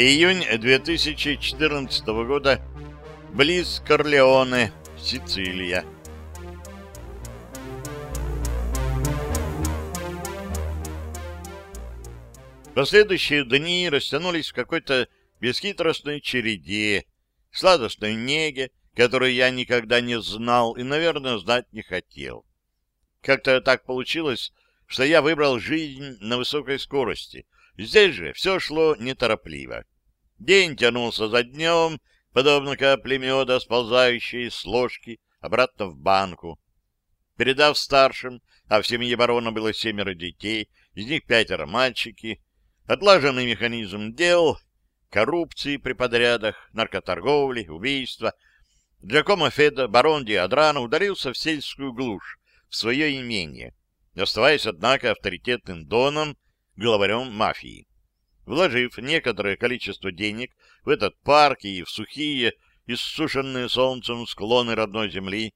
Июнь 2014 года. Близ Корлеоне, Сицилия. Последующие дни растянулись в какой-то бесхитростной череде, сладостной неге, которую я никогда не знал и, наверное, знать не хотел. Как-то так получилось, что я выбрал жизнь на высокой скорости. Здесь же все шло неторопливо. День тянулся за днем, подобно капле меда, сползающей с ложки обратно в банку. Передав старшим, а в семье барона было семеро детей, из них пятеро мальчики, отлаженный механизм дел, коррупции при подрядах, наркоторговли, убийства, Джакомо Феда, барон Диадрано, ударился в сельскую глушь, в свое имение, оставаясь, однако, авторитетным доном, главарем мафии. Вложив некоторое количество денег в этот парк и в сухие, иссушенные солнцем склоны родной земли,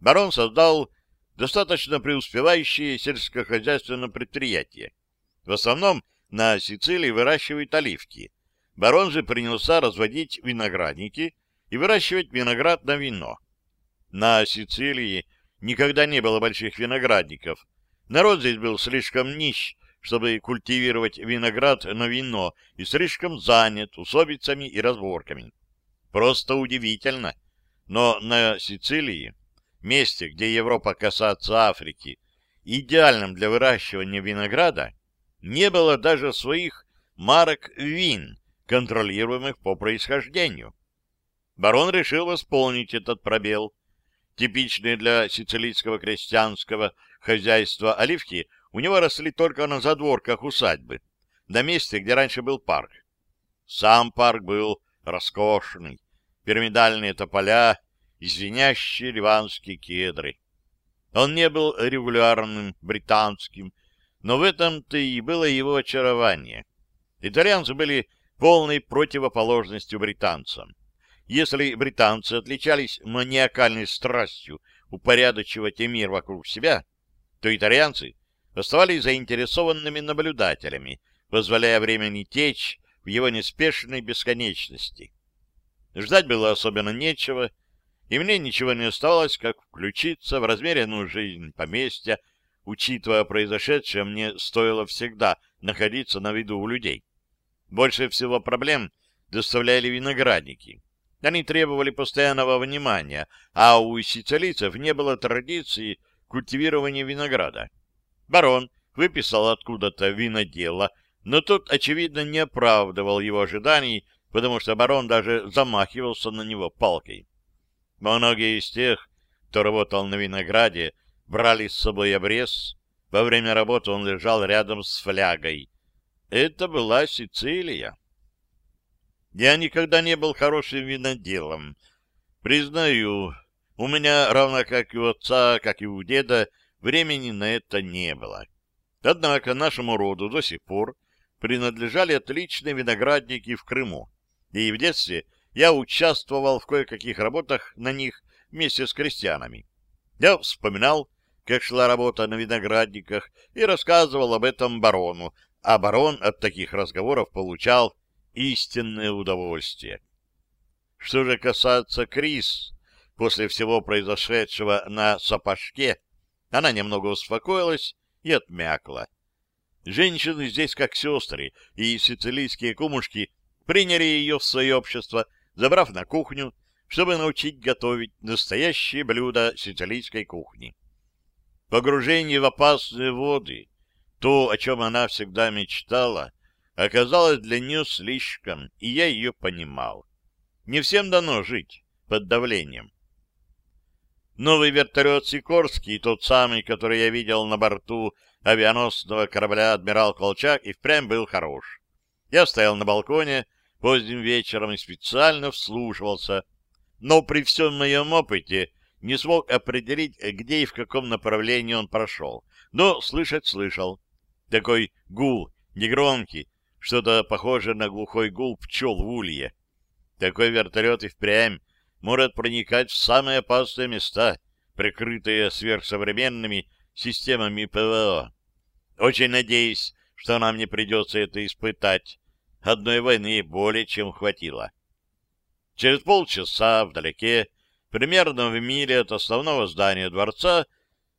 барон создал достаточно преуспевающее сельскохозяйственное предприятие. В основном на Сицилии выращивают оливки. Барон же принялся разводить виноградники и выращивать виноград на вино. На Сицилии никогда не было больших виноградников. Народ здесь был слишком нищ, чтобы культивировать виноград на вино, и слишком занят усобицами и разборками. Просто удивительно. Но на Сицилии, месте, где Европа касается Африки, идеальном для выращивания винограда, не было даже своих марок вин, контролируемых по происхождению. Барон решил восполнить этот пробел. Типичные для сицилийского крестьянского хозяйства оливки у него росли только на задворках усадьбы, на месте, где раньше был парк. Сам парк был роскошный, пирамидальные тополя и звенящие ливанские кедры. Он не был регулярным, британским, но в этом-то и было его очарование. Итальянцы были полной противоположностью британцам. Если британцы отличались маниакальной страстью упорядочивать мир вокруг себя, то итальянцы оставались заинтересованными наблюдателями, позволяя времени течь в его неспешной бесконечности. Ждать было особенно нечего, и мне ничего не оставалось, как включиться в размеренную жизнь поместья, учитывая произошедшее, мне стоило всегда находиться на виду у людей. Больше всего проблем доставляли виноградники. Они требовали постоянного внимания, а у сицилийцев не было традиции культивирования винограда. Барон выписал откуда-то винодела, но тот, очевидно, не оправдывал его ожиданий, потому что барон даже замахивался на него палкой. Многие из тех, кто работал на винограде, брали с собой обрез. Во время работы он лежал рядом с флягой. Это была Сицилия. Я никогда не был хорошим виноделом. Признаю, у меня, равно как и у отца, как и у деда, времени на это не было. Однако нашему роду до сих пор принадлежали отличные виноградники в Крыму. И в детстве я участвовал в кое-каких работах на них вместе с крестьянами. Я вспоминал, как шла работа на виноградниках, и рассказывал об этом барону, а барон от таких разговоров получал истинное удовольствие. Что же касается Крис, после всего произошедшего на Сапожке, она немного успокоилась и отмякла. Женщины здесь как сестры, и сицилийские кумушки приняли ее в свое общество, забрав на кухню, чтобы научить готовить настоящие блюда сицилийской кухни. Погружение в опасные воды, то, о чем она всегда мечтала, оказалось для нее слишком, и я ее понимал. Не всем дано жить под давлением. Новый вертолет Сикорский, тот самый, который я видел на борту авианосного корабля «Адмирал Колчак», и впрямь был хорош. Я стоял на балконе поздним вечером и специально вслушивался, но при всем моем опыте не смог определить, где и в каком направлении он прошел. Но слышать слышал. Такой гул, негромкий, что-то похожее на глухой гул пчел в улье. Такой вертолет и впрямь может проникать в самые опасные места, прикрытые сверхсовременными системами ПВО. Очень надеюсь, что нам не придется это испытать. одной войны более чем хватило. Через полчаса вдалеке, примерно в миле от основного здания дворца,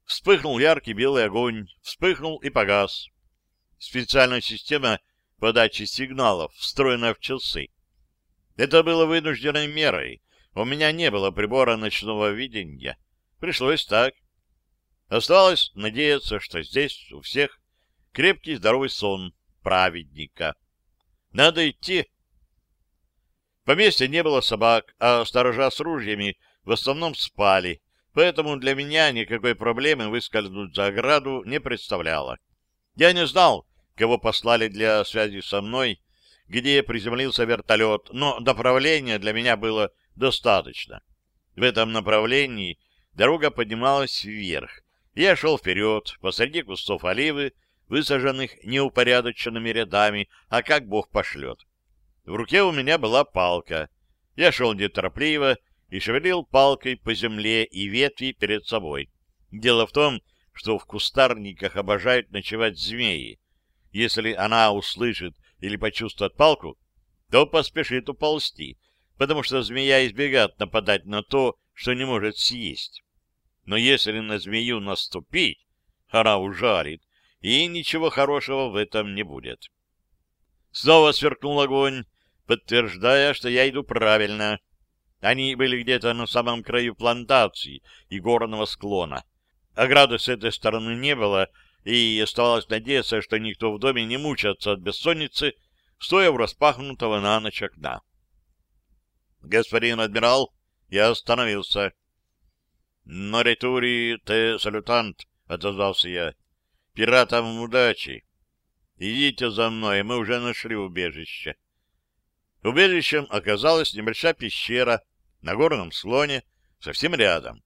вспыхнул яркий белый огонь, вспыхнул и погас. Специальная система подачи сигналов, встроенная в часы. Это было вынужденной мерой. У меня не было прибора ночного видения. Пришлось так. Оставалось надеяться, что здесь у всех крепкий здоровый сон праведника. Надо идти. В поместье не было собак, а сторожа с ружьями в основном спали, поэтому для меня никакой проблемы выскользнуть за ограду не представляло. Я не знал, кого послали для связи со мной, где приземлился вертолет, но направления для меня было достаточно. В этом направлении дорога поднималась вверх. Я шел вперед, посреди кустов оливы, высаженных неупорядоченными рядами, а как Бог пошлет. В руке у меня была палка. Я шел неторопливо и шевелил палкой по земле и ветви перед собой. Дело в том, что в кустарниках обожают ночевать змеи. Если она услышит или почувствует палку, то поспешит уползти, потому что змея избегает нападать на то, что не может съесть. Но если на змею наступить, она ужалит, и ничего хорошего в этом не будет. Снова сверкнул огонь, подтверждая, что я иду правильно. Они были где-то на самом краю плантации и горного склона. Ограды с этой стороны не было, и оставалось надеяться, что никто в доме не мучается от бессонницы, стоя у распахнутого на ночь окна. «Господин адмирал, я остановился». «Норитури те салютант», — отозвался я. «Пиратам удачи! Идите за мной, мы уже нашли убежище». Убежищем оказалась небольшая пещера на горном слоне, совсем рядом.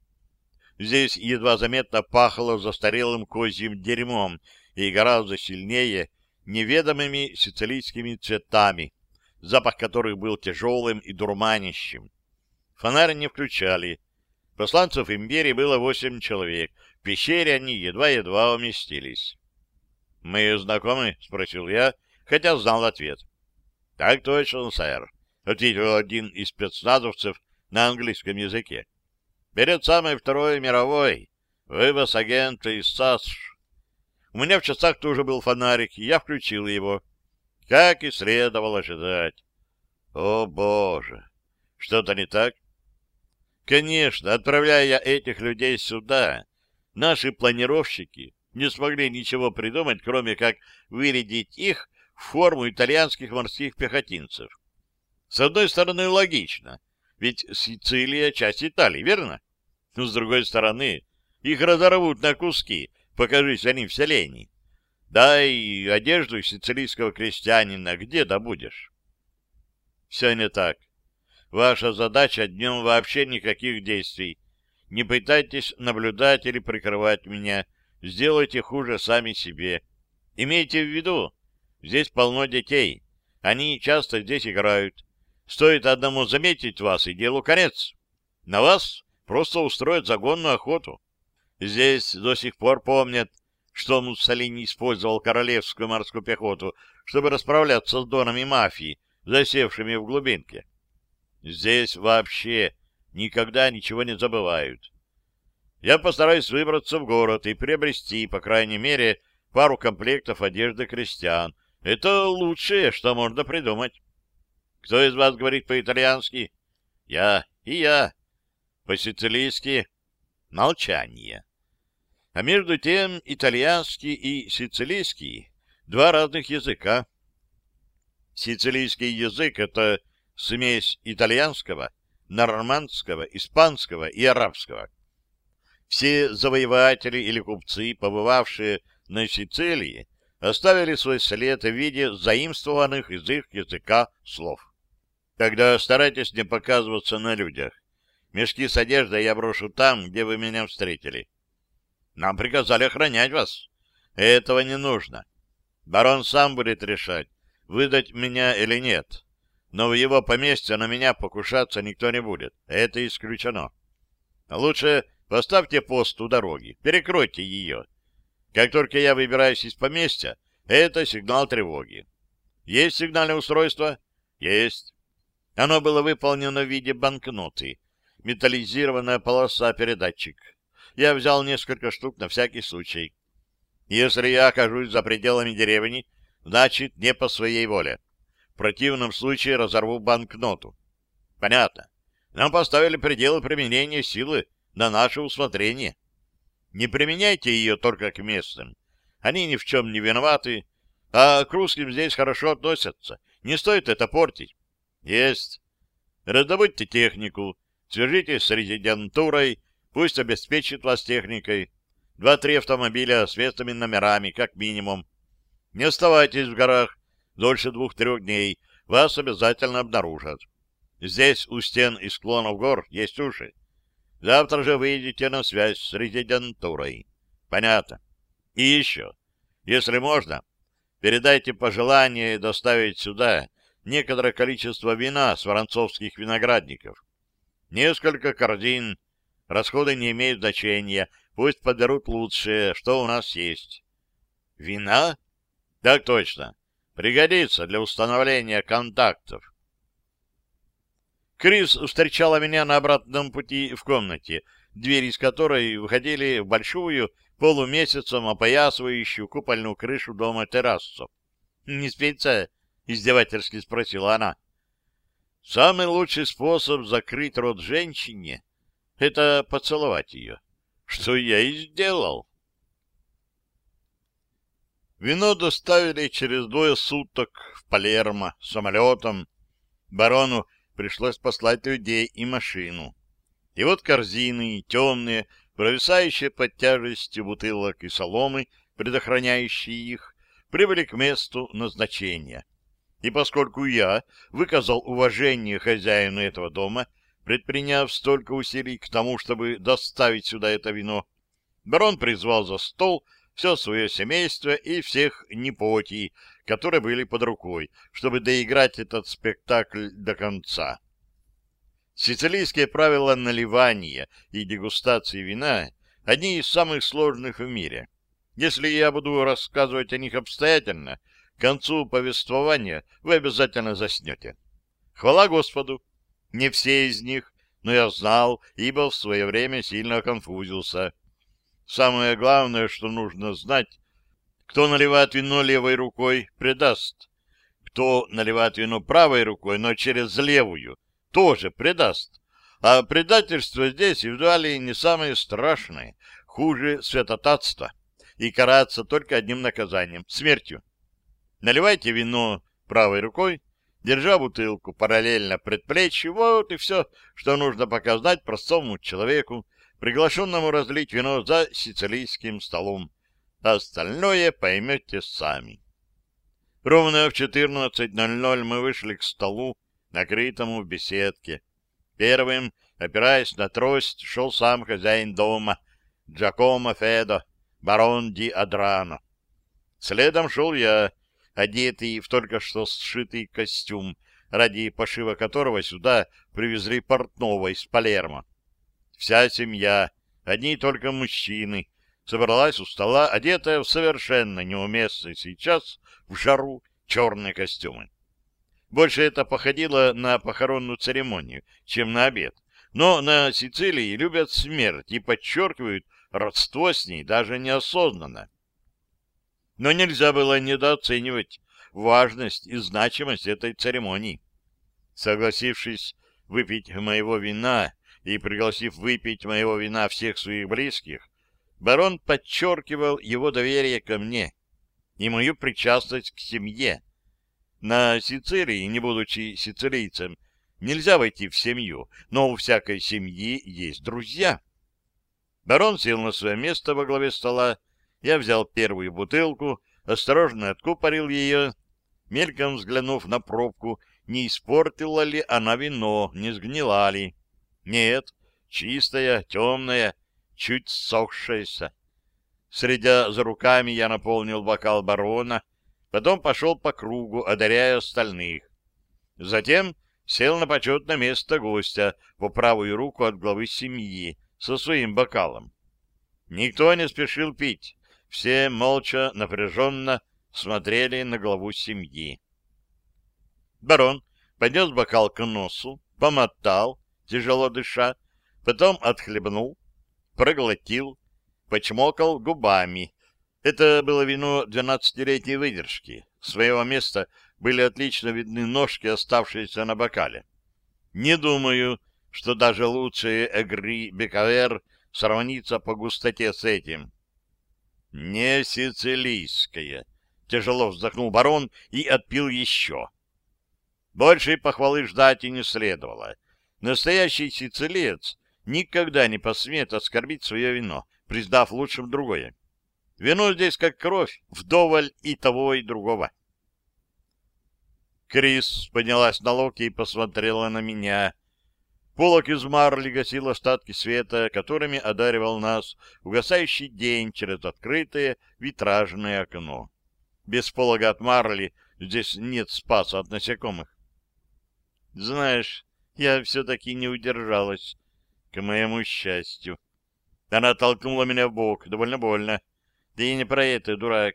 Здесь едва заметно пахло застарелым козьим дерьмом и гораздо сильнее неведомыми сицилийскими цветами, запах которых был тяжелым и дурманящим. Фонарь не включали. Посланцев империи было восемь человек. В пещере они едва-едва уместились. — Мы знакомы? — спросил я, хотя знал ответ. — Так точно, сэр, — ответил один из спецназовцев на английском языке. — Перед самой Второй мировой вывоз агента из САСШ. У меня в часах тоже был фонарик, и я включил его. Как и следовало ожидать. О, Боже! Что-то не так? Конечно, отправляя этих людей сюда, наши планировщики не смогли ничего придумать, кроме как вырядить их в форму итальянских морских пехотинцев. С одной стороны, логично, ведь Сицилия — часть Италии, верно? Но с другой стороны, их разорвут на куски, покажись они в селении. Да и одежду сицилийского крестьянина где добудешь? Все не так. Ваша задача днем вообще никаких действий. Не пытайтесь наблюдать или прикрывать меня. Сделайте хуже сами себе. Имейте в виду, Здесь полно детей. Они часто здесь играют. Стоит одному заметить вас, и делу конец. На вас просто устроят загонную охоту. Здесь до сих пор помнят, что Муссолини использовал королевскую морскую пехоту, чтобы расправляться с донами мафии, засевшими в глубинке. Здесь вообще никогда ничего не забывают. Я постараюсь выбраться в город и приобрести, по крайней мере, пару комплектов одежды крестьян, это лучшее, что можно придумать. Кто из вас говорит по-итальянски? Я и я. По-сицилийски молчание. А между тем итальянский и сицилийский — два разных языка. Сицилийский язык — это смесь итальянского, нормандского, испанского и арабского. Все завоеватели или купцы, побывавшие на Сицилии, оставили свой след в виде заимствованных из их языка слов. Тогда старайтесь не показываться на людях. Мешки с одеждой я брошу там, где вы меня встретили. Нам приказали охранять вас. Этого не нужно. Барон сам будет решать, выдать меня или нет. Но в его поместье на меня покушаться никто не будет. Это исключено. Лучше поставьте пост у дороги, перекройте ее. Как только я выбираюсь из поместья, это сигнал тревоги. Есть сигнальное устройство? Есть. Оно было выполнено в виде банкноты. Металлизированная полоса-передатчик. Я взял несколько штук на всякий случай. Если я окажусь за пределами деревни, значит, не по своей воле. В противном случае разорву банкноту. Понятно. Нам поставили пределы применения силы на наше усмотрение. Не применяйте ее только к местным. Они ни в чем не виноваты, а к русским здесь хорошо относятся. Не стоит это портить. Есть. Раздобудьте технику, свяжитесь с резидентурой, пусть обеспечит вас техникой. Два-три автомобиля с местными номерами, как минимум. Не оставайтесь в горах дольше двух-трех дней, вас обязательно обнаружат. Здесь у стен и склонов гор есть уши. Завтра же выйдете на связь с резидентурой. Понятно. И еще, если можно, передайте пожелание доставить сюда некоторое количество вина с воронцовских виноградников. Несколько корзин, расходы не имеют значения, пусть подберут лучшее, что у нас есть. Вина? Так точно. Пригодится для установления контактов. Крис встречала меня на обратном пути в комнате, двери из которой выходили в большую, полумесяцем опоясывающую купольную крышу дома террасу. — Не спится? — издевательски спросила она. — Самый лучший способ закрыть рот женщине — это поцеловать ее. Что я и сделал. Вино доставили через двое суток в Палермо самолетом. Барону пришлось послать людей и машину. И вот корзины, темные, провисающие под тяжестью бутылок и соломы, предохраняющие их, прибыли к месту назначения. И поскольку я выказал уважение хозяину этого дома, предприняв столько усилий к тому, чтобы доставить сюда это вино, барон призвал за стол все свое семейство и всех непотий, которые были под рукой, чтобы доиграть этот спектакль до конца. Сицилийские правила наливания и дегустации вина — одни из самых сложных в мире. Если я буду рассказывать о них обстоятельно, к концу повествования вы обязательно заснете. Хвала Господу! Не все из них, но я знал, ибо в свое время сильно конфузился. Самое главное, что нужно знать, кто наливает вино левой рукой, предаст. Кто наливает вино правой рукой, но через левую, тоже предаст. А предательство здесь едва ли не самое страшное, хуже святотатства, и караться только одним наказанием — смертью. Наливайте вино правой рукой, держа бутылку параллельно предплечью, вот и все, что нужно показать простому человеку, приглашенному разлить вино за сицилийским столом. Остальное поймете сами. Ровно в 14.00 мы вышли к столу, накрытому в беседке. Первым, опираясь на трость, шел сам хозяин дома, Джакомо Федо, барон Ди Адрано. Следом шел я, одетый в только что сшитый костюм, ради пошива которого сюда привезли портного из Палермо. Вся семья, одни только мужчины, собралась у стола, одетая в совершенно неуместные сейчас в жару черные костюмы. Больше это походило на похоронную церемонию, чем на обед. Но на Сицилии любят смерть и подчеркивают родство с ней даже неосознанно. Но нельзя было недооценивать важность и значимость этой церемонии. Согласившись выпить моего вина и пригласив выпить моего вина всех своих близких, барон подчеркивал его доверие ко мне и мою причастность к семье. На Сицилии, не будучи сицилийцем, нельзя войти в семью, но у всякой семьи есть друзья. Барон сел на свое место во главе стола, я взял первую бутылку, осторожно откупорил ее, мельком взглянув на пробку, не испортила ли она вино, не сгнила ли. Нет, чистая, темная, чуть сохшаяся. Средя за руками я наполнил бокал барона, потом пошел по кругу, одаряя остальных. Затем сел на почетное место гостя по правую руку от главы семьи со своим бокалом. Никто не спешил пить, все молча, напряженно смотрели на главу семьи. Барон поднес бокал к носу, помотал, тяжело дыша, потом отхлебнул, проглотил, почмокал губами. Это было вино двенадцатилетней выдержки. С своего места были отлично видны ножки, оставшиеся на бокале. Не думаю, что даже лучшие Эгри Бекавер сравнится по густоте с этим. Не сицилийское. Тяжело вздохнул барон и отпил еще. Большей похвалы ждать и не следовало. Настоящий сицилиец никогда не посмеет оскорбить свое вино, признав лучшим другое. Вино здесь как кровь, вдоволь и того, и другого. Крис поднялась на локти и посмотрела на меня. Полок из марли гасил остатки света, которыми одаривал нас угасающий день через открытое витражное окно. Без полога от марли здесь нет спаса от насекомых. Знаешь, я все-таки не удержалась, к моему счастью. Она толкнула меня в бок, довольно больно. Ты не про это, дурак.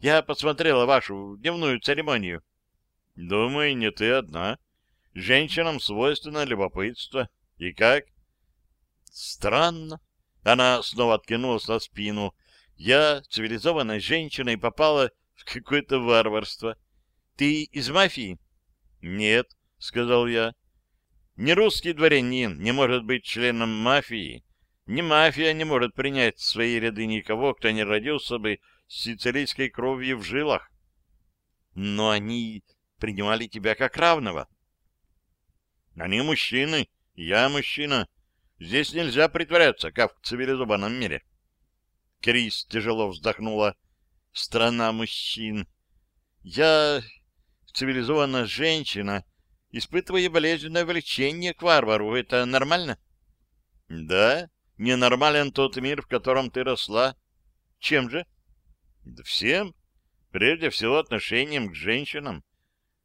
Я посмотрела вашу дневную церемонию. Думаю, не ты одна. Женщинам свойственно любопытство. И как? Странно. Она снова откинулась на спину. Я, цивилизованная женщина, и попала в какое-то варварство. Ты из мафии? Нет, сказал я. Ни русский дворянин не может быть членом мафии, ни мафия не может принять в свои ряды никого, кто не родился бы с сицилийской кровью в жилах. Но они принимали тебя как равного. Они мужчины, я мужчина. Здесь нельзя притворяться, как в цивилизованном мире. Крис тяжело вздохнула. Страна мужчин. Я цивилизованная женщина, испытываю болезненное влечение к варвару. Это нормально? Да, ненормален тот мир, в котором ты росла. Чем же? Да всем. Прежде всего отношением к женщинам.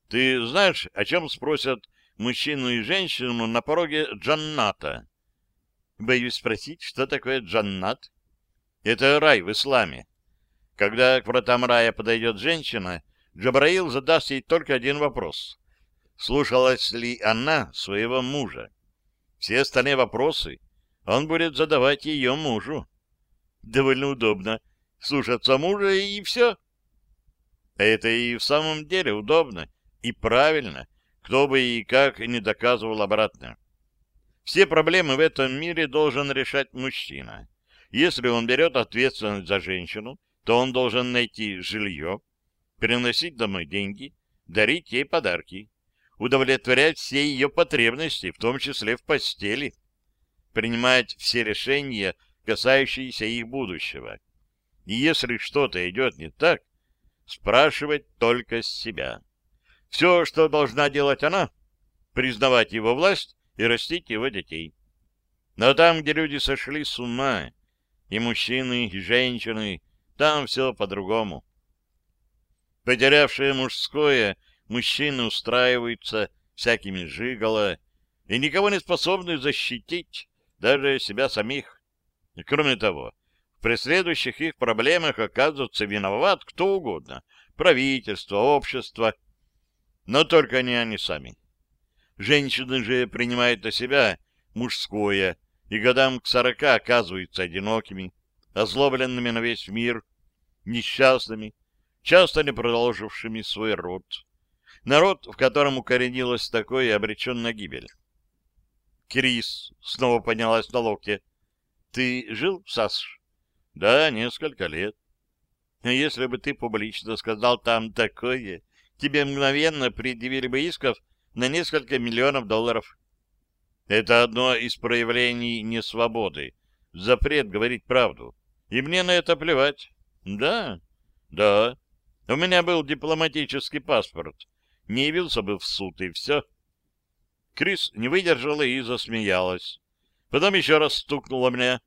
Ты знаешь, о чем спросят мужчину и женщину на пороге джанната? Боюсь спросить, что такое джаннат? Это рай в исламе. Когда к вратам рая подойдет женщина, Джабраил задаст ей только один вопрос. Слушалась ли она своего мужа? Все остальные вопросы он будет задавать ее мужу. Довольно удобно. Слушаться мужа и все. Это и в самом деле удобно и правильно, кто бы и как не доказывал обратно. Все проблемы в этом мире должен решать мужчина. Если он берет ответственность за женщину, то он должен найти жилье, приносить домой деньги, дарить ей подарки, удовлетворять все ее потребности, в том числе в постели, принимать все решения, касающиеся их будущего. И если что-то идет не так, спрашивать только себя. Все, что должна делать она, признавать его власть и растить его детей. Но там, где люди сошли с ума, и мужчины, и женщины, там все по-другому. Потерявшие мужское, мужчины устраиваются всякими жиголо и никого не способны защитить, даже себя самих. Кроме того, в преследующих их проблемах оказывается виноват кто угодно — правительство, общество — но только не они сами. Женщины же принимают на себя мужское, и годам к сорока оказываются одинокими, озлобленными на весь мир, несчастными, часто не продолжившими свой род. Народ, в котором укоренилось такое, обречен на гибель. Крис снова поднялась на локте. — Ты жил в САСШ? — Да, несколько лет. — Если бы ты публично сказал там такое, тебе мгновенно предъявили бы исков на несколько миллионов долларов. Это одно из проявлений несвободы. Запрет говорить правду. И мне на это плевать. Да, да. У меня был дипломатический паспорт. Не явился бы в суд, и все. Крис не выдержала и засмеялась. Потом еще раз стукнула меня.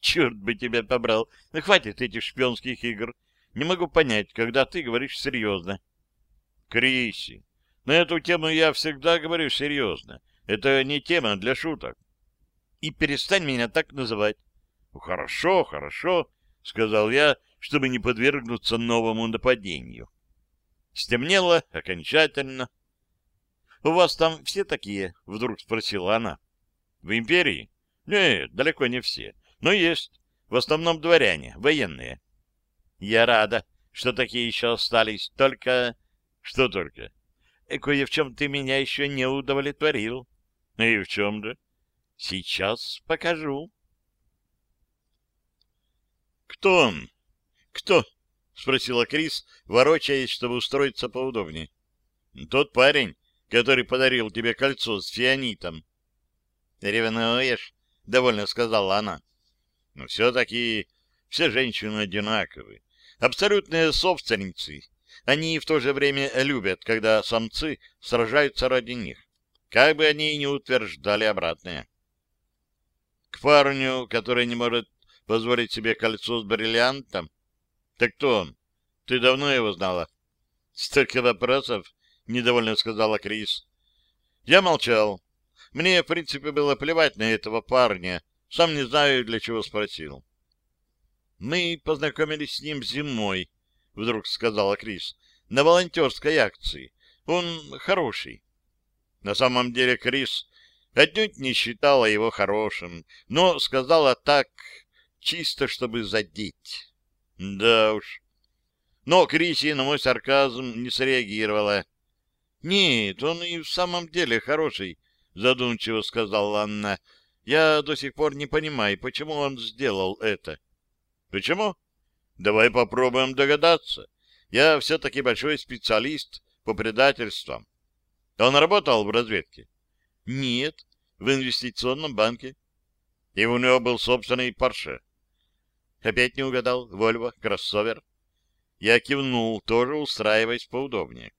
Черт бы тебя побрал. Ну, хватит этих шпионских игр. Не могу понять, когда ты говоришь серьезно. Криси, на эту тему я всегда говорю серьезно. Это не тема для шуток. И перестань меня так называть. Ну, хорошо, хорошо, сказал я, чтобы не подвергнуться новому нападению. Стемнело окончательно. У вас там все такие? — вдруг спросила она. — В империи? Нет, далеко не все. Но есть. В основном дворяне, военные. — Я рада, что такие еще остались. Только... Что только? — Кое в чем ты меня еще не удовлетворил. — И в чем же? — Сейчас покажу. — Кто он? — Кто? — спросила Крис, ворочаясь, чтобы устроиться поудобнее. — Тот парень, который подарил тебе кольцо с фианитом. — Ревнуешь? — довольно сказала она. — Но все-таки все женщины одинаковы. Абсолютные собственницы. Они в то же время любят, когда самцы сражаются ради них. Как бы они ни утверждали обратное. К парню, который не может позволить себе кольцо с бриллиантом? Так кто он? Ты давно его знала? Столько вопросов, — недовольно сказала Крис. Я молчал. Мне, в принципе, было плевать на этого парня. Сам не знаю, для чего спросил. Мы познакомились с ним зимой, — вдруг сказала Крис, — на волонтерской акции. Он хороший. На самом деле Крис отнюдь не считала его хорошим, но сказала так, чисто чтобы задеть. Да уж. Но Криси на мой сарказм не среагировала. «Нет, он и в самом деле хороший», — задумчиво сказала Анна. «Я до сих пор не понимаю, почему он сделал это». «Почему?» «Давай попробуем догадаться. Я все-таки большой специалист по предательствам». «Он работал в разведке?» «Нет, в инвестиционном банке». «И у него был собственный Порше?» Опять не угадал. Вольво, кроссовер. Я кивнул, тоже устраиваясь поудобнее.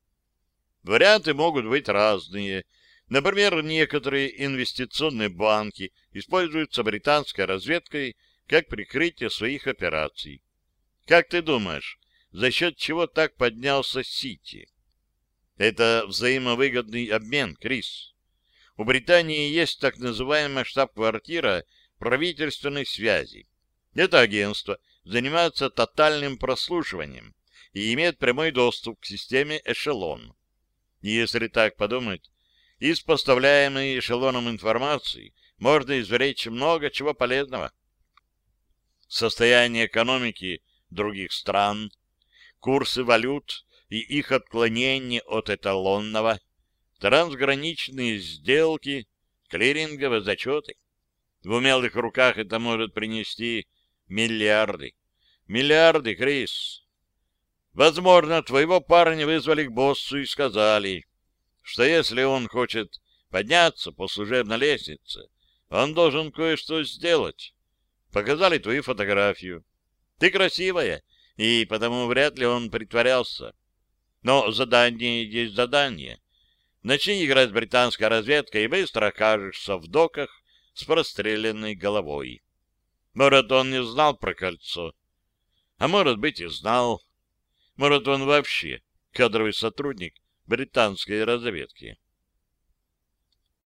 Варианты могут быть разные. Например, некоторые инвестиционные банки используются британской разведкой как прикрытие своих операций. Как ты думаешь, за счет чего так поднялся Сити? Это взаимовыгодный обмен, Крис. У Британии есть так называемая штаб-квартира правительственной связи. Это агентство занимается тотальным прослушиванием и имеет прямой доступ к системе эшелон. Если так подумать, из поставляемой эшелоном информации можно извлечь много чего полезного. Состояние экономики других стран, курсы валют и их отклонение от эталонного, трансграничные сделки, клиринговые зачеты. В умелых руках это может принести Миллиарды. Миллиарды, Крис. Возможно, твоего парня вызвали к боссу и сказали, что если он хочет подняться по служебной лестнице, он должен кое-что сделать. Показали твою фотографию. Ты красивая, и потому вряд ли он притворялся. Но задание есть задание. Начни играть с британской разведкой и быстро окажешься в доках с простреленной головой. Может, он не знал про кольцо. А может быть, и знал. Может, он вообще кадровый сотрудник британской разведки.